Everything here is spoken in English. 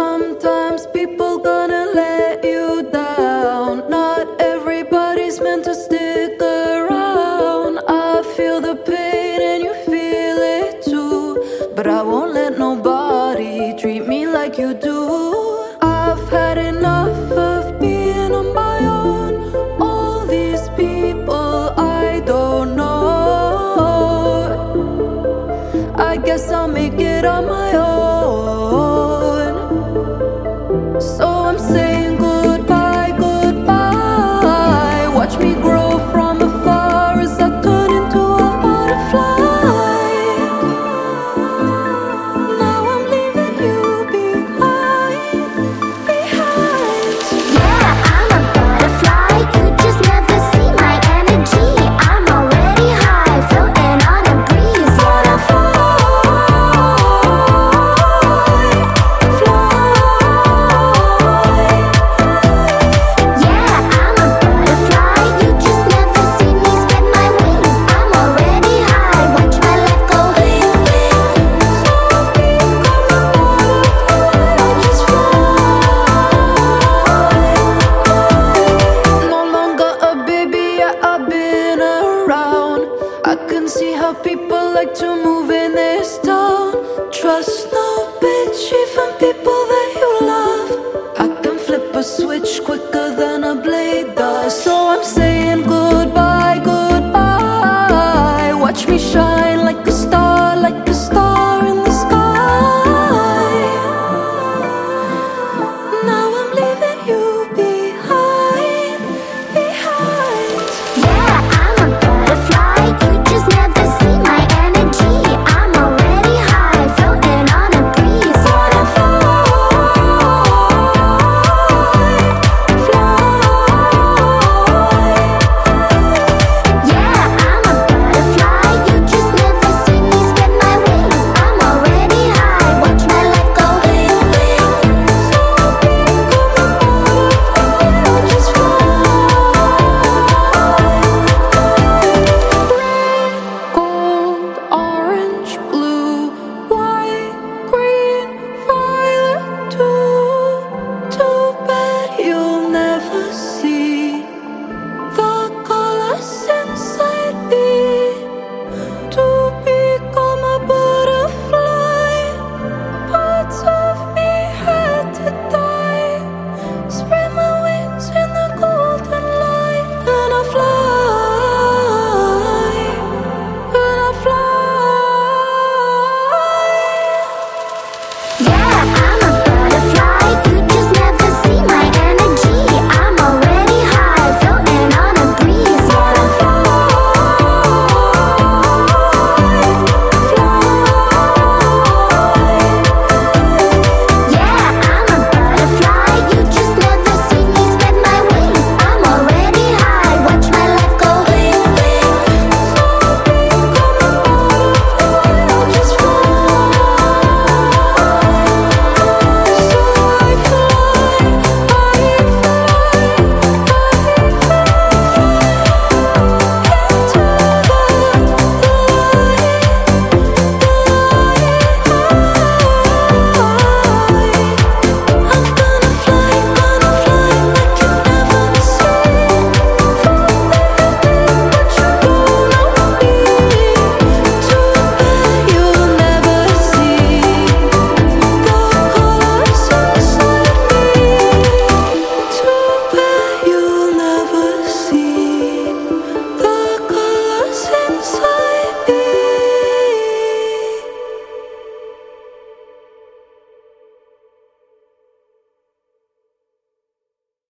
Sometimes people gonna let you down. Not everybody's meant to stick around. I feel the pain and you feel it too. But I won't let nobody treat me like you do. I've had enough of being on my own. All these people I don't know. I guess I'll make it on my own. I can see how people like to move in this town. Trust no bitch, even people that you love. I can flip a switch quicker than a blade. Though.